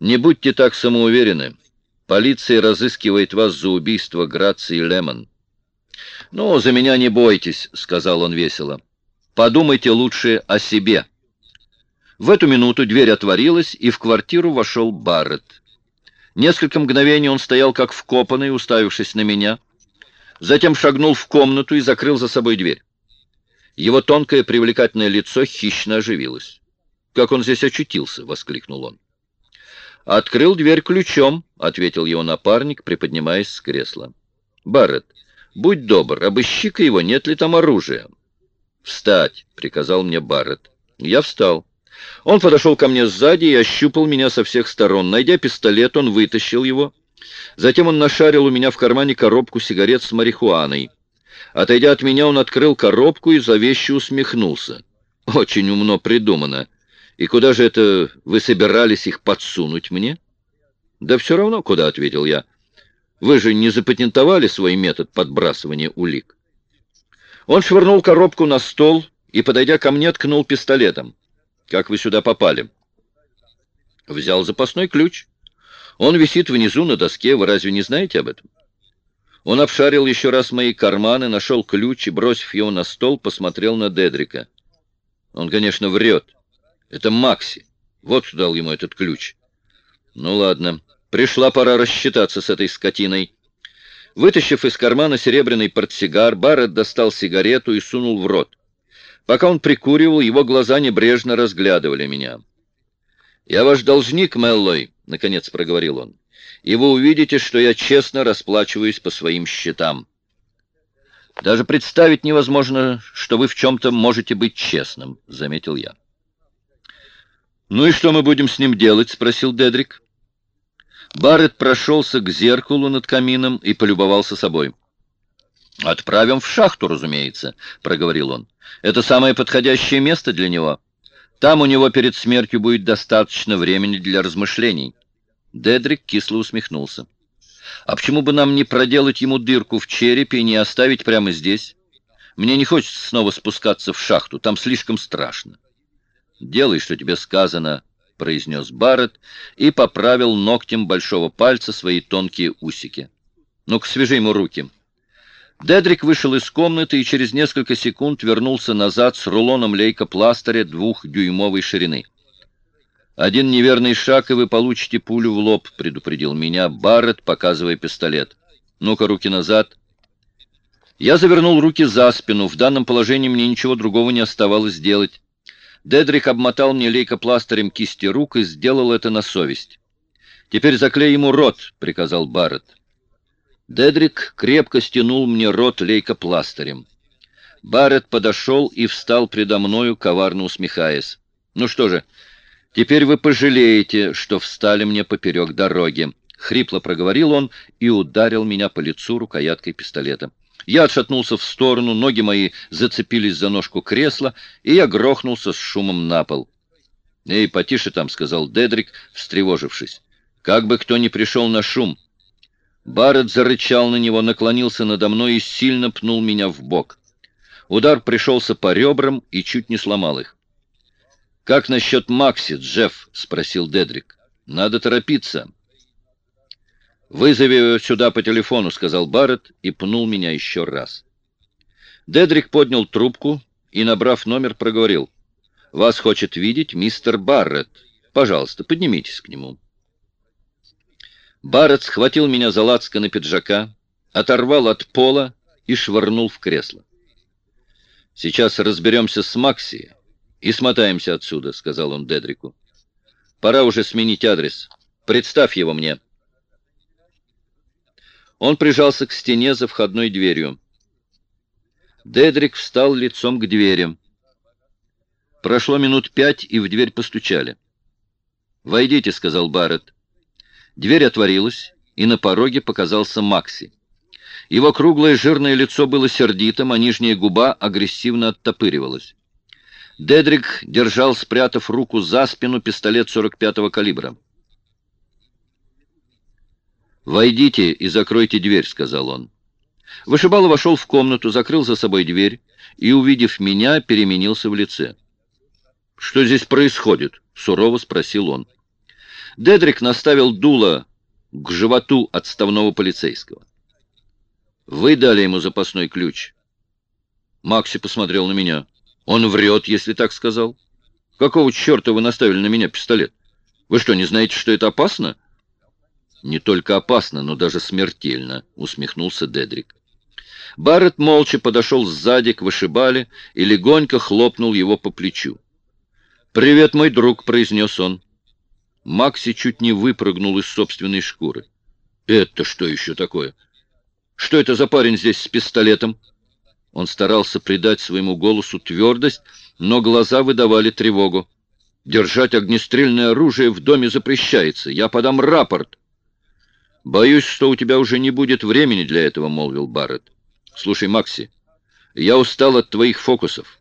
Не будьте так самоуверены. Полиция разыскивает вас за убийство Грации Лемон. «Ну, за меня не бойтесь», — сказал он весело. «Подумайте лучше о себе». В эту минуту дверь отворилась, и в квартиру вошел Барретт. Несколько мгновений он стоял как вкопанный, уставившись на меня. Затем шагнул в комнату и закрыл за собой дверь. Его тонкое привлекательное лицо хищно оживилось. «Как он здесь очутился?» — воскликнул он. «Открыл дверь ключом», — ответил его напарник, приподнимаясь с кресла. «Барретт, будь добр, обыщи-ка его, нет ли там оружия». «Встать», — приказал мне Барретт. Я встал. Он подошел ко мне сзади и ощупал меня со всех сторон. Найдя пистолет, он вытащил его. Затем он нашарил у меня в кармане коробку сигарет с марихуаной. Отойдя от меня, он открыл коробку и зловеще усмехнулся. «Очень умно придумано. И куда же это вы собирались их подсунуть мне? Да все равно куда, — ответил я. Вы же не запатентовали свой метод подбрасывания улик. Он швырнул коробку на стол и, подойдя ко мне, ткнул пистолетом. Как вы сюда попали? Взял запасной ключ. Он висит внизу на доске, вы разве не знаете об этом? Он обшарил еще раз мои карманы, нашел ключ и, бросив его на стол, посмотрел на Дедрика. Он, конечно, врет. Это Макси. Вот кто дал ему этот ключ. Ну ладно, пришла пора рассчитаться с этой скотиной. Вытащив из кармана серебряный портсигар, Барретт достал сигарету и сунул в рот. Пока он прикуривал, его глаза небрежно разглядывали меня. «Я ваш должник, Меллой», — наконец проговорил он, — «и вы увидите, что я честно расплачиваюсь по своим счетам». «Даже представить невозможно, что вы в чем-то можете быть честным», — заметил я. «Ну и что мы будем с ним делать?» — спросил Дедрик. Барретт прошелся к зеркалу над камином и полюбовался собой. «Отправим в шахту, разумеется», — проговорил он. «Это самое подходящее место для него. Там у него перед смертью будет достаточно времени для размышлений». Дедрик кисло усмехнулся. «А почему бы нам не проделать ему дырку в черепе и не оставить прямо здесь? Мне не хочется снова спускаться в шахту, там слишком страшно». «Делай, что тебе сказано», — произнес Барретт и поправил ногтем большого пальца свои тонкие усики. «Ну-ка, свяжи ему руки». Дедрик вышел из комнаты и через несколько секунд вернулся назад с рулоном лейкопластыря двухдюймовой ширины. «Один неверный шаг, и вы получите пулю в лоб», — предупредил меня Барретт, показывая пистолет. «Ну-ка, руки назад». Я завернул руки за спину. В данном положении мне ничего другого не оставалось делать. Дедрик обмотал мне лейкопластырем кисти рук и сделал это на совесть. «Теперь заклей ему рот», — приказал Барретт. Дедрик крепко стянул мне рот лейкопластырем. Барретт подошел и встал предо мною, коварно усмехаясь. «Ну что же, теперь вы пожалеете, что встали мне поперек дороги», — хрипло проговорил он и ударил меня по лицу рукояткой пистолета. Я отшатнулся в сторону, ноги мои зацепились за ножку кресла, и я грохнулся с шумом на пол. «Эй, потише там», — сказал Дедрик, встревожившись. «Как бы кто ни пришел на шум». Барретт зарычал на него, наклонился надо мной и сильно пнул меня в бок. Удар пришелся по ребрам и чуть не сломал их. «Как насчет Макси, Джефф?» — спросил Дедрик. «Надо торопиться». «Вызови его сюда по телефону», — сказал Барретт и пнул меня еще раз. Дедрик поднял трубку и, набрав номер, проговорил. «Вас хочет видеть мистер Барретт. Пожалуйста, поднимитесь к нему». Барретт схватил меня за лацко пиджака, оторвал от пола и швырнул в кресло. «Сейчас разберемся с Макси и смотаемся отсюда», — сказал он Дедрику. «Пора уже сменить адрес. Представь его мне». Он прижался к стене за входной дверью. Дедрик встал лицом к двери. Прошло минут пять, и в дверь постучали. «Войдите», — сказал Барретт. Дверь отворилась, и на пороге показался Макси. Его круглое жирное лицо было сердитым, а нижняя губа агрессивно оттопыривалась. Дедрик держал, спрятав руку за спину, пистолет 45-го калибра. «Войдите и закройте дверь», — сказал он. Вышибало вошел в комнату, закрыл за собой дверь и, увидев меня, переменился в лице. «Что здесь происходит?» — сурово спросил он. Дедрик наставил дуло к животу отставного полицейского. «Вы дали ему запасной ключ?» Макси посмотрел на меня. «Он врет, если так сказал. Какого черта вы наставили на меня пистолет? Вы что, не знаете, что это опасно?» «Не только опасно, но даже смертельно», — усмехнулся Дедрик. Барретт молча подошел сзади к вышибале и легонько хлопнул его по плечу. «Привет, мой друг», — произнес он. Макси чуть не выпрыгнул из собственной шкуры. «Это что еще такое? Что это за парень здесь с пистолетом?» Он старался придать своему голосу твердость, но глаза выдавали тревогу. «Держать огнестрельное оружие в доме запрещается. Я подам рапорт». «Боюсь, что у тебя уже не будет времени для этого», — молвил Барретт. «Слушай, Макси, я устал от твоих фокусов.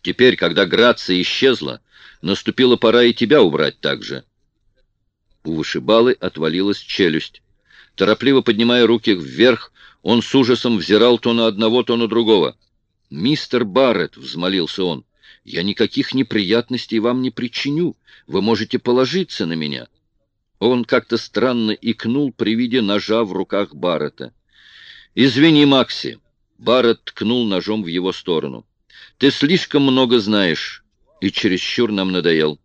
Теперь, когда Грация исчезла, Наступила пора и тебя убрать также. У вышибалы отвалилась челюсть. Торопливо поднимая руки вверх, он с ужасом взирал то на одного, то на другого. «Мистер Барретт», — взмолился он, — «я никаких неприятностей вам не причиню. Вы можете положиться на меня». Он как-то странно икнул при виде ножа в руках Барретта. «Извини, Макси», — Барретт ткнул ножом в его сторону. «Ты слишком много знаешь и чересчур нам надоел.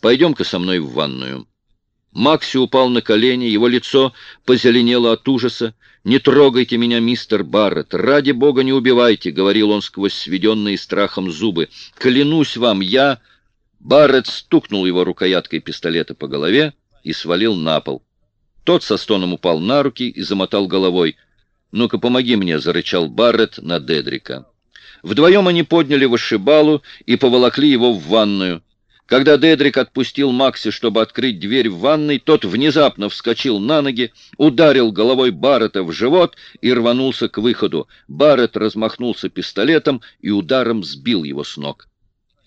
Пойдем-ка со мной в ванную». Макси упал на колени, его лицо позеленело от ужаса. «Не трогайте меня, мистер Барретт! Ради бога, не убивайте!» — говорил он сквозь сведенные страхом зубы. «Клянусь вам, я...» Барретт стукнул его рукояткой пистолета по голове и свалил на пол. Тот со стоном упал на руки и замотал головой. «Ну-ка, помоги мне!» — зарычал Барретт на Дедрика. Вдвоем они подняли вышибалу и поволокли его в ванную. Когда Дедрик отпустил Макси, чтобы открыть дверь в ванной, тот внезапно вскочил на ноги, ударил головой Баррета в живот и рванулся к выходу. Баррет размахнулся пистолетом и ударом сбил его с ног.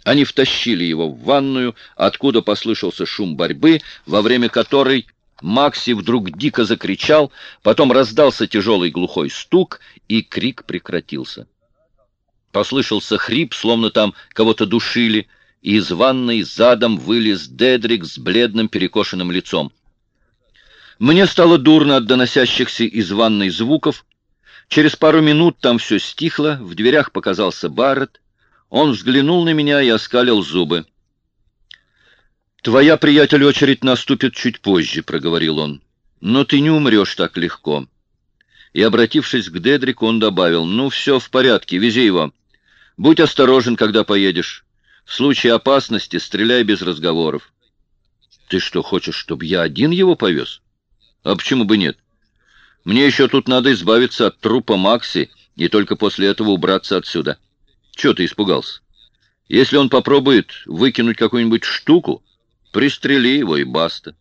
Они втащили его в ванную, откуда послышался шум борьбы, во время которой Макси вдруг дико закричал, потом раздался тяжелый глухой стук, и крик прекратился. Послышался хрип, словно там кого-то душили, и из ванной задом вылез Дедрик с бледным перекошенным лицом. Мне стало дурно от доносящихся из ванной звуков. Через пару минут там все стихло, в дверях показался Барретт. Он взглянул на меня и оскалил зубы. «Твоя, приятель, очередь наступит чуть позже», — проговорил он. «Но ты не умрешь так легко». И, обратившись к Дедрику, он добавил, «Ну, все в порядке, вези его». Будь осторожен, когда поедешь. В случае опасности стреляй без разговоров. Ты что, хочешь, чтобы я один его повез? А почему бы нет? Мне еще тут надо избавиться от трупа Макси и только после этого убраться отсюда. Чего ты испугался? Если он попробует выкинуть какую-нибудь штуку, пристрели его и баста.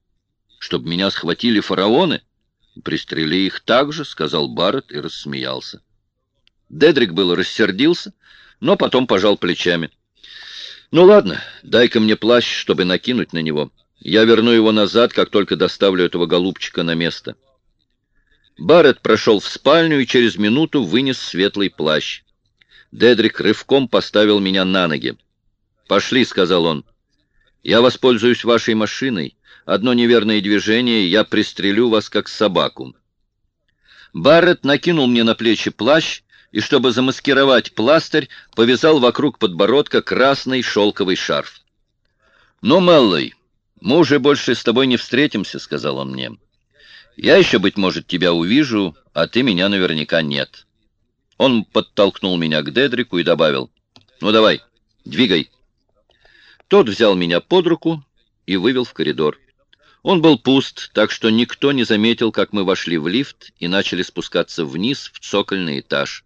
Чтобы меня схватили фараоны? Пристрели их так же, — сказал Барретт и рассмеялся. Дедрик был рассердился, — но потом пожал плечами. «Ну ладно, дай-ка мне плащ, чтобы накинуть на него. Я верну его назад, как только доставлю этого голубчика на место». Барретт прошел в спальню и через минуту вынес светлый плащ. Дедрик рывком поставил меня на ноги. «Пошли», — сказал он. «Я воспользуюсь вашей машиной. Одно неверное движение, я пристрелю вас, как собаку». Барретт накинул мне на плечи плащ и, чтобы замаскировать пластырь, повязал вокруг подбородка красный шелковый шарф. «Ну, Меллой, мы уже больше с тобой не встретимся», — сказал он мне. «Я еще, быть может, тебя увижу, а ты меня наверняка нет». Он подтолкнул меня к Дедрику и добавил, «Ну, давай, двигай». Тот взял меня под руку и вывел в коридор. Он был пуст, так что никто не заметил, как мы вошли в лифт и начали спускаться вниз в цокольный этаж.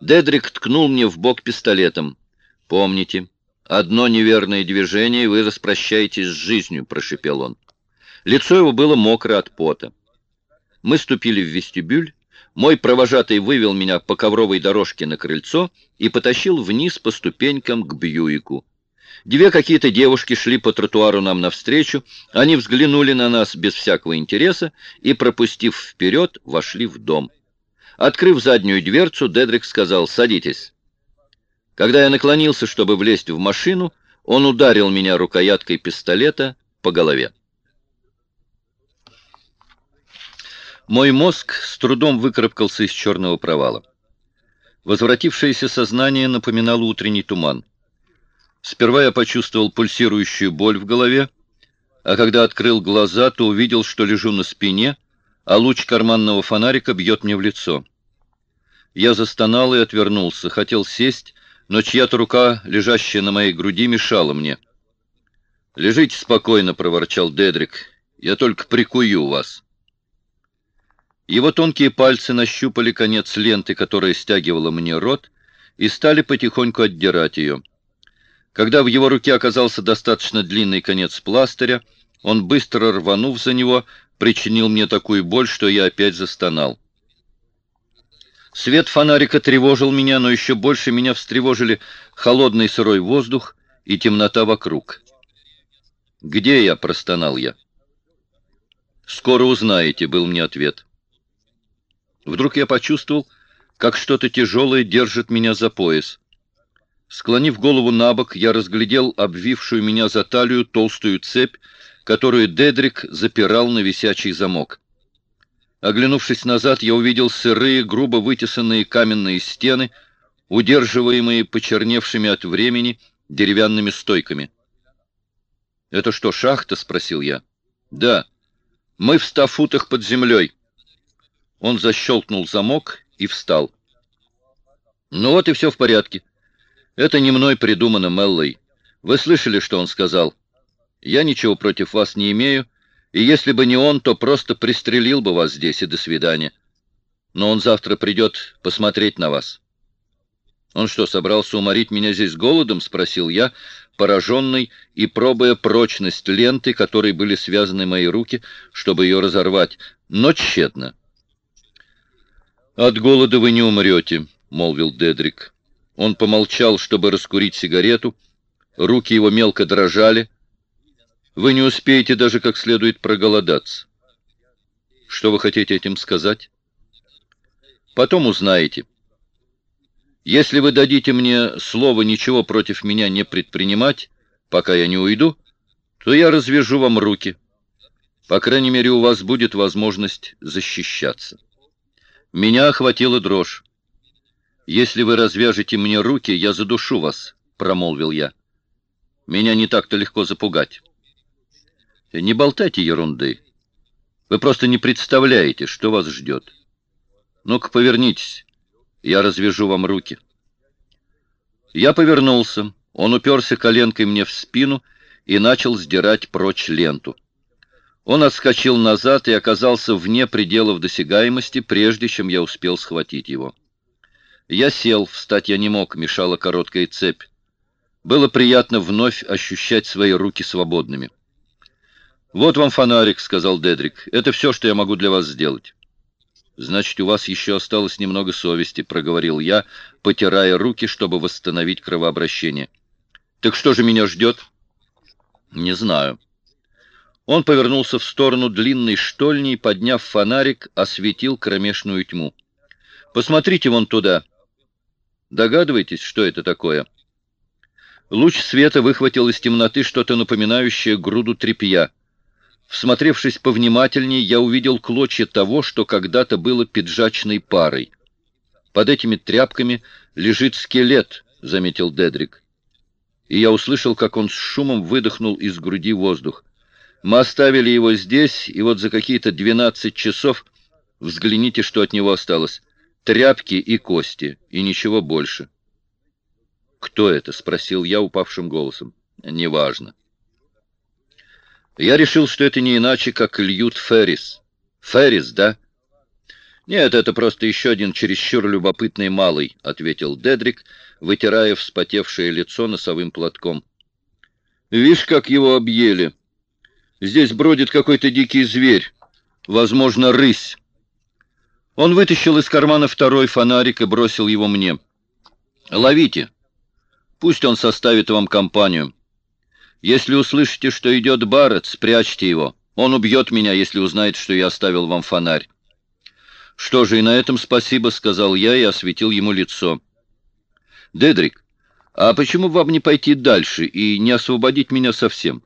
Дедрик ткнул мне в бок пистолетом. «Помните, одно неверное движение, и вы распрощаетесь с жизнью», — прошипел он. Лицо его было мокро от пота. Мы ступили в вестибюль. Мой провожатый вывел меня по ковровой дорожке на крыльцо и потащил вниз по ступенькам к Бьюику. Две какие-то девушки шли по тротуару нам навстречу. Они взглянули на нас без всякого интереса и, пропустив вперед, вошли в дом. Открыв заднюю дверцу, Дедрик сказал «Садитесь». Когда я наклонился, чтобы влезть в машину, он ударил меня рукояткой пистолета по голове. Мой мозг с трудом выкарабкался из черного провала. Возвратившееся сознание напоминало утренний туман. Сперва я почувствовал пульсирующую боль в голове, а когда открыл глаза, то увидел, что лежу на спине, а луч карманного фонарика бьет мне в лицо. Я застонал и отвернулся, хотел сесть, но чья-то рука, лежащая на моей груди, мешала мне. «Лежите спокойно», — проворчал Дедрик, — «я только прикую вас». Его тонкие пальцы нащупали конец ленты, которая стягивала мне рот, и стали потихоньку отдирать ее. Когда в его руке оказался достаточно длинный конец пластыря, он, быстро рванув за него, причинил мне такую боль, что я опять застонал. Свет фонарика тревожил меня, но еще больше меня встревожили холодный сырой воздух и темнота вокруг. «Где я?» — простонал я. «Скоро узнаете», — был мне ответ. Вдруг я почувствовал, как что-то тяжелое держит меня за пояс. Склонив голову на бок, я разглядел обвившую меня за талию толстую цепь, которую Дедрик запирал на висячий замок. Оглянувшись назад, я увидел сырые, грубо вытесанные каменные стены, удерживаемые почерневшими от времени деревянными стойками. «Это что, шахта?» — спросил я. «Да. Мы в ста футах под землей». Он защелкнул замок и встал. «Ну вот и все в порядке. Это не мной придумано, Меллой. Вы слышали, что он сказал? Я ничего против вас не имею, и если бы не он, то просто пристрелил бы вас здесь, и до свидания. Но он завтра придет посмотреть на вас». «Он что, собрался уморить меня здесь голодом?» — спросил я, пораженный и пробуя прочность ленты, которой были связаны мои руки, чтобы ее разорвать, но тщетно. «От голода вы не умрете», — молвил Дедрик. Он помолчал, чтобы раскурить сигарету. Руки его мелко дрожали. «Вы не успеете даже как следует проголодаться». «Что вы хотите этим сказать?» «Потом узнаете. Если вы дадите мне слово ничего против меня не предпринимать, пока я не уйду, то я развяжу вам руки. По крайней мере, у вас будет возможность защищаться». Меня охватила дрожь. «Если вы развяжете мне руки, я задушу вас», — промолвил я. «Меня не так-то легко запугать». «Не болтайте ерунды. Вы просто не представляете, что вас ждет. Ну-ка, повернитесь, я развяжу вам руки». Я повернулся. Он уперся коленкой мне в спину и начал сдирать прочь ленту. Он отскочил назад и оказался вне пределов досягаемости, прежде чем я успел схватить его. Я сел, встать я не мог, мешала короткая цепь. Было приятно вновь ощущать свои руки свободными. «Вот вам фонарик», — сказал Дедрик. «Это все, что я могу для вас сделать». «Значит, у вас еще осталось немного совести», — проговорил я, потирая руки, чтобы восстановить кровообращение. «Так что же меня ждет?» «Не знаю». Он повернулся в сторону длинной штольни и, подняв фонарик, осветил кромешную тьму. «Посмотрите вон туда. Догадываетесь, что это такое?» Луч света выхватил из темноты что-то напоминающее груду тряпья. Всмотревшись повнимательнее, я увидел клочья того, что когда-то было пиджачной парой. «Под этими тряпками лежит скелет», — заметил Дедрик. И я услышал, как он с шумом выдохнул из груди воздух. Мы оставили его здесь, и вот за какие-то 12 часов взгляните, что от него осталось. Тряпки и кости, и ничего больше. «Кто это?» — спросил я упавшим голосом. «Неважно». Я решил, что это не иначе, как Льют Феррис. Феррис, да? Нет, это просто еще один чересчур любопытный малый, — ответил Дедрик, вытирая вспотевшее лицо носовым платком. Видишь, как его объели. Здесь бродит какой-то дикий зверь, возможно, рысь. Он вытащил из кармана второй фонарик и бросил его мне. «Ловите. Пусть он составит вам компанию. Если услышите, что идет Барретт, спрячьте его. Он убьет меня, если узнает, что я оставил вам фонарь». «Что же, и на этом спасибо», — сказал я и осветил ему лицо. «Дедрик, а почему вам не пойти дальше и не освободить меня совсем?»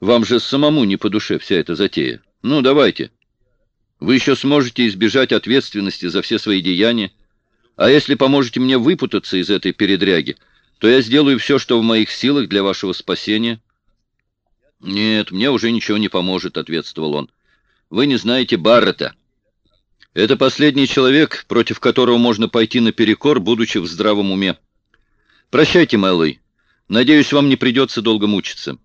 Вам же самому не по душе вся эта затея. Ну, давайте. Вы еще сможете избежать ответственности за все свои деяния. А если поможете мне выпутаться из этой передряги, то я сделаю все, что в моих силах для вашего спасения». «Нет, мне уже ничего не поможет», — ответствовал он. «Вы не знаете Баррета. Это последний человек, против которого можно пойти наперекор, будучи в здравом уме. Прощайте, Мэллой. Надеюсь, вам не придется долго мучиться».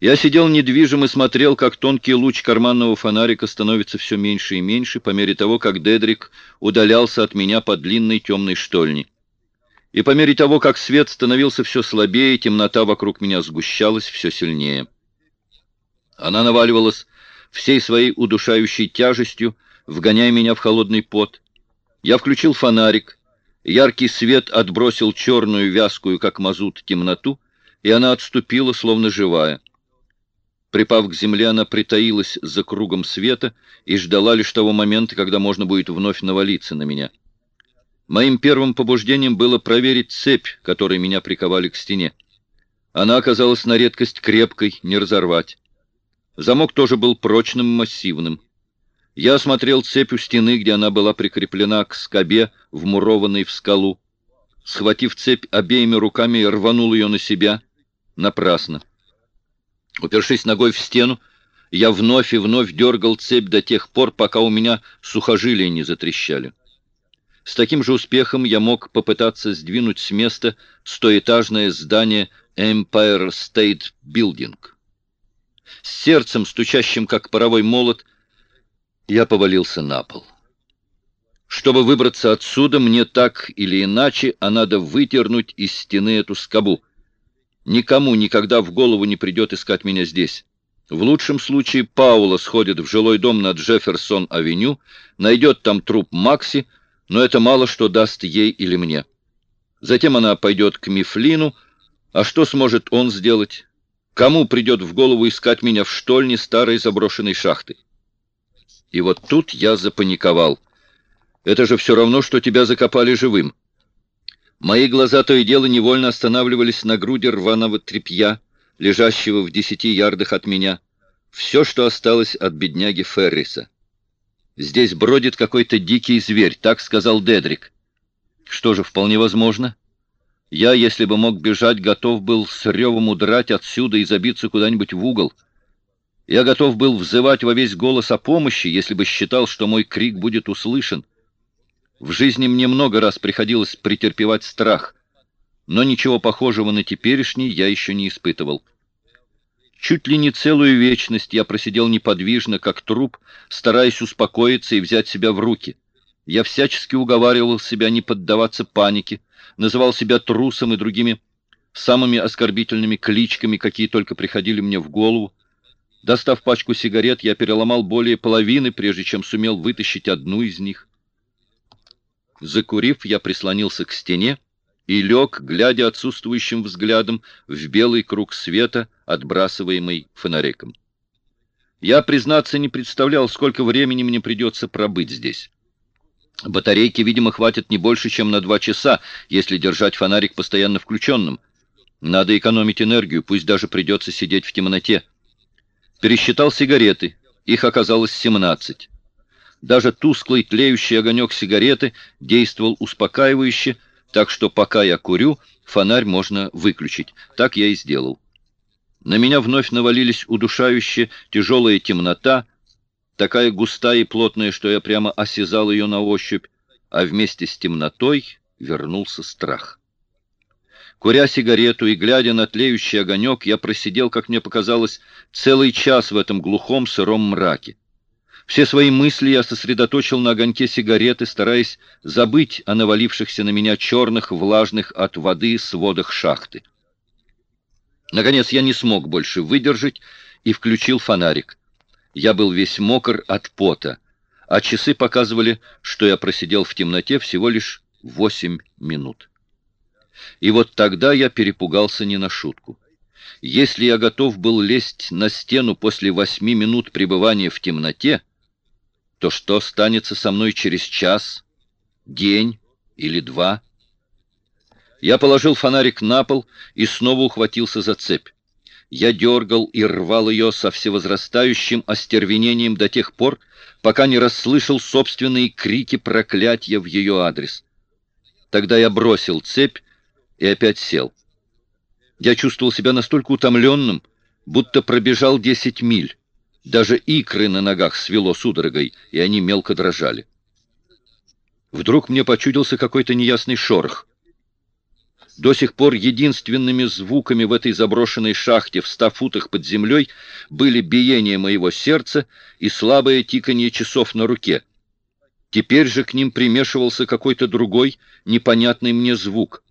Я сидел недвижим и смотрел, как тонкий луч карманного фонарика становится все меньше и меньше по мере того, как Дедрик удалялся от меня по длинной темной штольне. И по мере того, как свет становился все слабее, темнота вокруг меня сгущалась все сильнее. Она наваливалась всей своей удушающей тяжестью, вгоняя меня в холодный пот. Я включил фонарик, яркий свет отбросил черную, вязкую, как мазут, темноту, и она отступила, словно живая. Припав к земле, она притаилась за кругом света и ждала лишь того момента, когда можно будет вновь навалиться на меня. Моим первым побуждением было проверить цепь, которой меня приковали к стене. Она оказалась на редкость крепкой, не разорвать. Замок тоже был прочным массивным. Я осмотрел цепь у стены, где она была прикреплена к скобе, вмурованной в скалу. Схватив цепь обеими руками, рванул ее на себя. Напрасно. Упершись ногой в стену, я вновь и вновь дергал цепь до тех пор, пока у меня сухожилия не затрещали. С таким же успехом я мог попытаться сдвинуть с места стоэтажное здание Empire State Building. С сердцем, стучащим как паровой молот, я повалился на пол. Чтобы выбраться отсюда, мне так или иначе, а надо вытернуть из стены эту скобу. Никому никогда в голову не придет искать меня здесь. В лучшем случае Паула сходит в жилой дом на Джефферсон-авеню, найдет там труп Макси, но это мало что даст ей или мне. Затем она пойдет к Мифлину, а что сможет он сделать? Кому придет в голову искать меня в штольне старой заброшенной шахты? И вот тут я запаниковал. Это же все равно, что тебя закопали живым. Мои глаза то и дело невольно останавливались на груди рваного тряпья, лежащего в десяти ярдах от меня. Все, что осталось от бедняги Ферриса. «Здесь бродит какой-то дикий зверь», — так сказал Дедрик. Что же, вполне возможно. Я, если бы мог бежать, готов был с ревом удрать отсюда и забиться куда-нибудь в угол. Я готов был взывать во весь голос о помощи, если бы считал, что мой крик будет услышан. В жизни мне много раз приходилось претерпевать страх, но ничего похожего на теперешний я еще не испытывал. Чуть ли не целую вечность я просидел неподвижно, как труп, стараясь успокоиться и взять себя в руки. Я всячески уговаривал себя не поддаваться панике, называл себя трусом и другими самыми оскорбительными кличками, какие только приходили мне в голову. Достав пачку сигарет, я переломал более половины, прежде чем сумел вытащить одну из них. Закурив, я прислонился к стене и лег, глядя отсутствующим взглядом в белый круг света, отбрасываемый фонариком. Я, признаться, не представлял, сколько времени мне придется пробыть здесь. Батарейки, видимо, хватит не больше, чем на два часа, если держать фонарик постоянно включенным. Надо экономить энергию, пусть даже придется сидеть в темноте. Пересчитал сигареты. Их оказалось семнадцать. Даже тусклый тлеющий огонек сигареты действовал успокаивающе, так что пока я курю, фонарь можно выключить. Так я и сделал. На меня вновь навалились удушающая тяжелая темнота, такая густая и плотная, что я прямо осязал ее на ощупь, а вместе с темнотой вернулся страх. Куря сигарету и глядя на тлеющий огонек, я просидел, как мне показалось, целый час в этом глухом сыром мраке. Все свои мысли я сосредоточил на огоньке сигареты, стараясь забыть о навалившихся на меня черных, влажных от воды сводах шахты. Наконец я не смог больше выдержать и включил фонарик. Я был весь мокр от пота, а часы показывали, что я просидел в темноте всего лишь восемь минут. И вот тогда я перепугался не на шутку. Если я готов был лезть на стену после восьми минут пребывания в темноте, то что станется со мной через час, день или два? Я положил фонарик на пол и снова ухватился за цепь. Я дергал и рвал ее со всевозрастающим остервенением до тех пор, пока не расслышал собственные крики проклятия в ее адрес. Тогда я бросил цепь и опять сел. Я чувствовал себя настолько утомленным, будто пробежал десять миль. Даже икры на ногах свело судорогой, и они мелко дрожали. Вдруг мне почудился какой-то неясный шорох. До сих пор единственными звуками в этой заброшенной шахте в ста футах под землей были биение моего сердца и слабое тиканье часов на руке. Теперь же к ним примешивался какой-то другой, непонятный мне звук.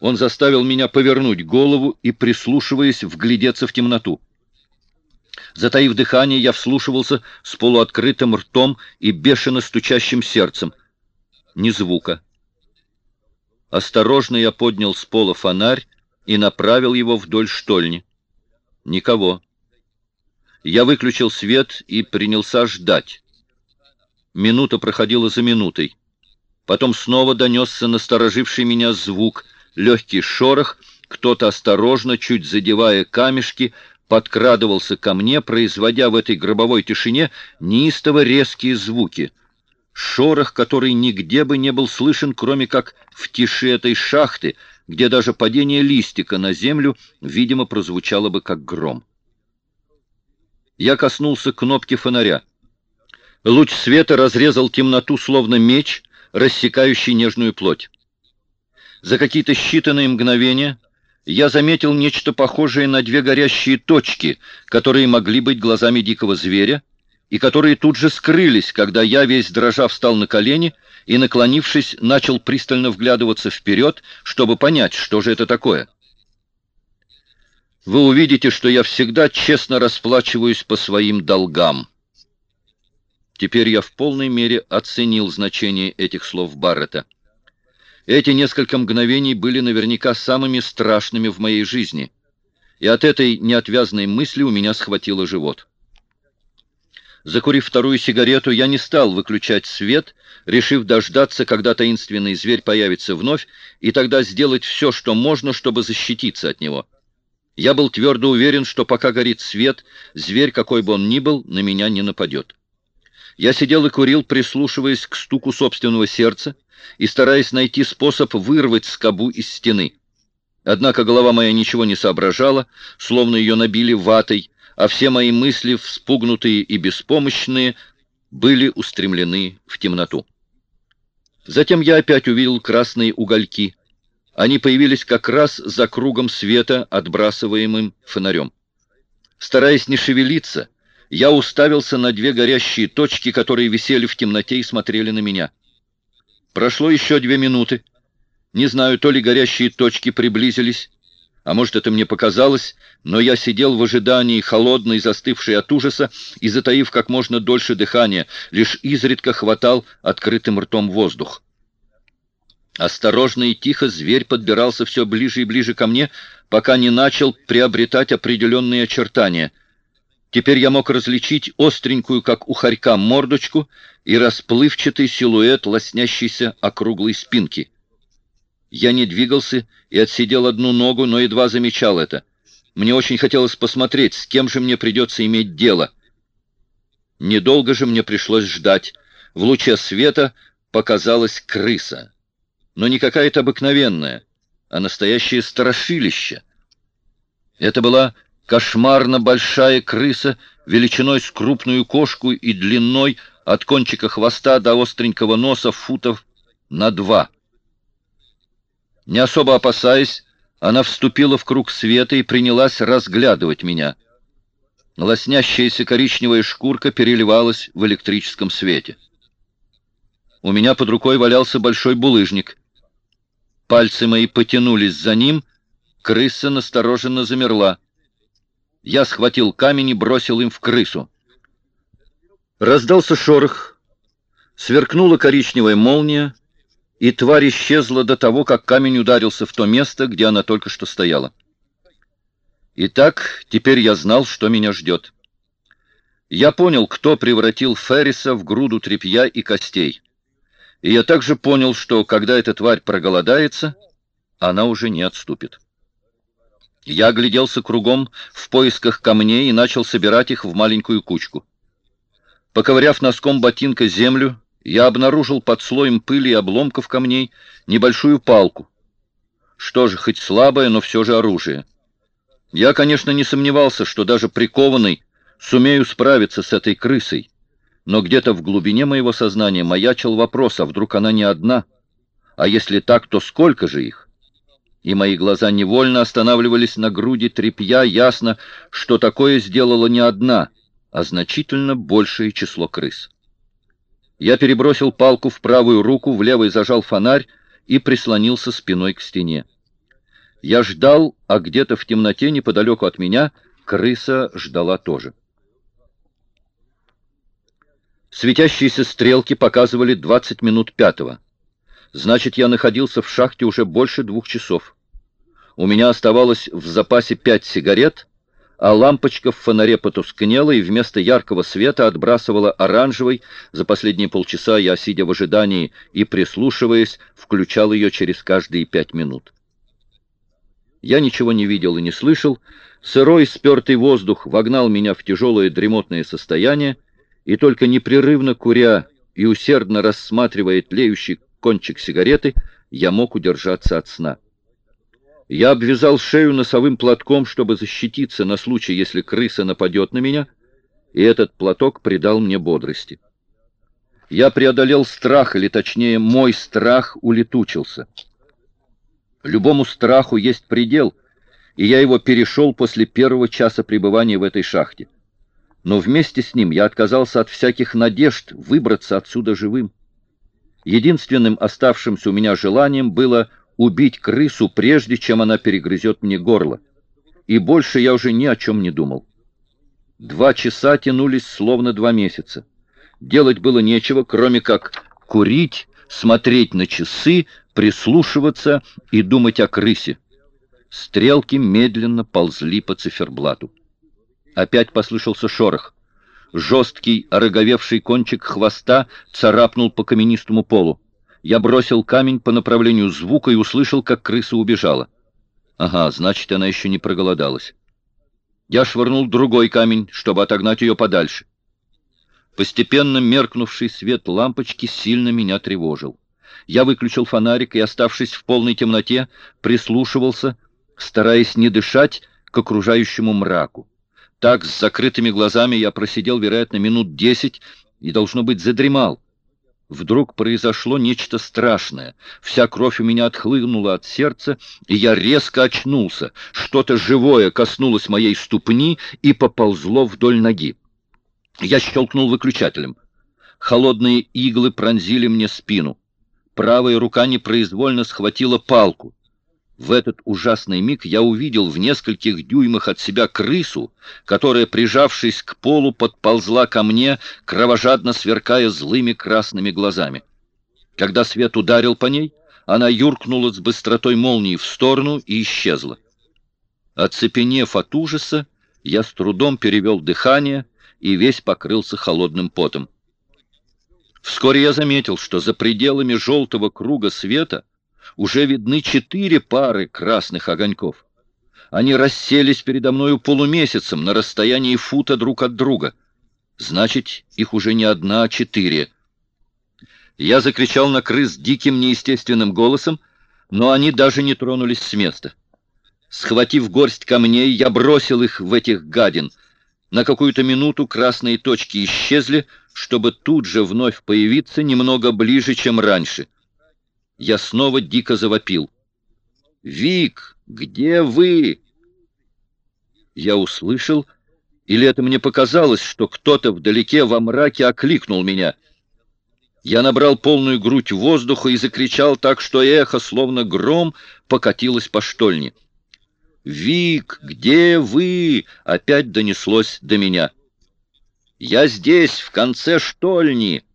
Он заставил меня повернуть голову и, прислушиваясь, вглядеться в темноту. Затаив дыхание, я вслушивался с полуоткрытым ртом и бешено стучащим сердцем. Ни звука. Осторожно я поднял с пола фонарь и направил его вдоль штольни. Никого. Я выключил свет и принялся ждать. Минута проходила за минутой. Потом снова донесся настороживший меня звук, легкий шорох, кто-то осторожно, чуть задевая камешки, подкрадывался ко мне, производя в этой гробовой тишине неистово резкие звуки — шорох, который нигде бы не был слышен, кроме как в тиши этой шахты, где даже падение листика на землю, видимо, прозвучало бы как гром. Я коснулся кнопки фонаря. Луч света разрезал темноту, словно меч, рассекающий нежную плоть. За какие-то считанные мгновения я заметил нечто похожее на две горящие точки, которые могли быть глазами дикого зверя, и которые тут же скрылись, когда я, весь дрожа, встал на колени и, наклонившись, начал пристально вглядываться вперед, чтобы понять, что же это такое. Вы увидите, что я всегда честно расплачиваюсь по своим долгам. Теперь я в полной мере оценил значение этих слов Баррета. Эти несколько мгновений были наверняка самыми страшными в моей жизни, и от этой неотвязной мысли у меня схватило живот. Закурив вторую сигарету, я не стал выключать свет, решив дождаться, когда таинственный зверь появится вновь, и тогда сделать все, что можно, чтобы защититься от него. Я был твердо уверен, что пока горит свет, зверь, какой бы он ни был, на меня не нападет. Я сидел и курил, прислушиваясь к стуку собственного сердца и стараясь найти способ вырвать скобу из стены. Однако голова моя ничего не соображала, словно ее набили ватой, а все мои мысли, вспугнутые и беспомощные, были устремлены в темноту. Затем я опять увидел красные угольки. Они появились как раз за кругом света, отбрасываемым фонарем. Стараясь не шевелиться, я уставился на две горящие точки, которые висели в темноте и смотрели на меня. Прошло еще две минуты. Не знаю, то ли горящие точки приблизились, а может, это мне показалось, но я сидел в ожидании, холодный, застывший от ужаса, и, затаив как можно дольше дыхания, лишь изредка хватал открытым ртом воздух. Осторожно и тихо зверь подбирался все ближе и ближе ко мне, пока не начал приобретать определенные очертания. Теперь я мог различить остренькую, как у хорька, мордочку и расплывчатый силуэт лоснящейся округлой спинки — я не двигался и отсидел одну ногу, но едва замечал это. Мне очень хотелось посмотреть, с кем же мне придется иметь дело. Недолго же мне пришлось ждать. В луче света показалась крыса. Но не какая-то обыкновенная, а настоящее страшилище. Это была кошмарно большая крыса, величиной с крупную кошку и длиной от кончика хвоста до остренького носа футов на два. Не особо опасаясь, она вступила в круг света и принялась разглядывать меня. Лоснящаяся коричневая шкурка переливалась в электрическом свете. У меня под рукой валялся большой булыжник. Пальцы мои потянулись за ним, крыса настороженно замерла. Я схватил камень и бросил им в крысу. Раздался шорох, сверкнула коричневая молния, и тварь исчезла до того, как камень ударился в то место, где она только что стояла. Итак, теперь я знал, что меня ждет. Я понял, кто превратил Ферриса в груду тряпья и костей. И я также понял, что когда эта тварь проголодается, она уже не отступит. Я огляделся кругом в поисках камней и начал собирать их в маленькую кучку. Поковыряв носком ботинка землю, я обнаружил под слоем пыли и обломков камней небольшую палку. Что же, хоть слабое, но все же оружие. Я, конечно, не сомневался, что даже прикованный сумею справиться с этой крысой, но где-то в глубине моего сознания маячил вопрос, а вдруг она не одна? А если так, то сколько же их? И мои глаза невольно останавливались на груди тряпья, ясно, что такое сделала не одна, а значительно большее число крыс. Я перебросил палку в правую руку, в левой зажал фонарь и прислонился спиной к стене. Я ждал, а где-то в темноте неподалеку от меня крыса ждала тоже. Светящиеся стрелки показывали 20 минут пятого. Значит, я находился в шахте уже больше двух часов. У меня оставалось в запасе пять сигарет, а лампочка в фонаре потускнела и вместо яркого света отбрасывала оранжевый. За последние полчаса я, сидя в ожидании и прислушиваясь, включал ее через каждые пять минут. Я ничего не видел и не слышал. Сырой, спертый воздух вогнал меня в тяжелое дремотное состояние, и только непрерывно куря и усердно рассматривая тлеющий кончик сигареты, я мог удержаться от сна. Я обвязал шею носовым платком, чтобы защититься на случай, если крыса нападет на меня, и этот платок придал мне бодрости. Я преодолел страх, или точнее, мой страх улетучился. Любому страху есть предел, и я его перешел после первого часа пребывания в этой шахте. Но вместе с ним я отказался от всяких надежд выбраться отсюда живым. Единственным оставшимся у меня желанием было убить крысу, прежде чем она перегрызет мне горло. И больше я уже ни о чем не думал. Два часа тянулись словно два месяца. Делать было нечего, кроме как курить, смотреть на часы, прислушиваться и думать о крысе. Стрелки медленно ползли по циферблату. Опять послышался шорох. Жесткий, ороговевший кончик хвоста царапнул по каменистому полу. Я бросил камень по направлению звука и услышал, как крыса убежала. Ага, значит, она еще не проголодалась. Я швырнул другой камень, чтобы отогнать ее подальше. Постепенно меркнувший свет лампочки сильно меня тревожил. Я выключил фонарик и, оставшись в полной темноте, прислушивался, стараясь не дышать к окружающему мраку. Так, с закрытыми глазами я просидел, вероятно, минут десять и, должно быть, задремал. Вдруг произошло нечто страшное. Вся кровь у меня отхлынула от сердца, и я резко очнулся. Что-то живое коснулось моей ступни и поползло вдоль ноги. Я щелкнул выключателем. Холодные иглы пронзили мне спину. Правая рука непроизвольно схватила палку. В этот ужасный миг я увидел в нескольких дюймах от себя крысу, которая, прижавшись к полу, подползла ко мне, кровожадно сверкая злыми красными глазами. Когда свет ударил по ней, она юркнула с быстротой молнии в сторону и исчезла. Оцепенев от ужаса, я с трудом перевел дыхание и весь покрылся холодным потом. Вскоре я заметил, что за пределами желтого круга света уже видны четыре пары красных огоньков. Они расселись передо мною полумесяцем на расстоянии фута друг от друга. Значит, их уже не одна, а четыре. Я закричал на крыс диким неестественным голосом, но они даже не тронулись с места. Схватив горсть камней, я бросил их в этих гадин. На какую-то минуту красные точки исчезли, чтобы тут же вновь появиться немного ближе, чем раньше — я снова дико завопил. «Вик, где вы?» Я услышал, или это мне показалось, что кто-то вдалеке во мраке окликнул меня. Я набрал полную грудь воздуха и закричал так, что эхо, словно гром, покатилось по штольне. «Вик, где вы?» — опять донеслось до меня. «Я здесь, в конце штольни!»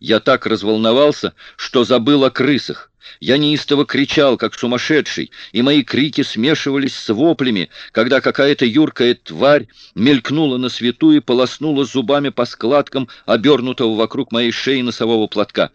Я так разволновался, что забыл о крысах. Я неистово кричал, как сумасшедший, и мои крики смешивались с воплями, когда какая-то юркая тварь мелькнула на свету и полоснула зубами по складкам обернутого вокруг моей шеи носового платка.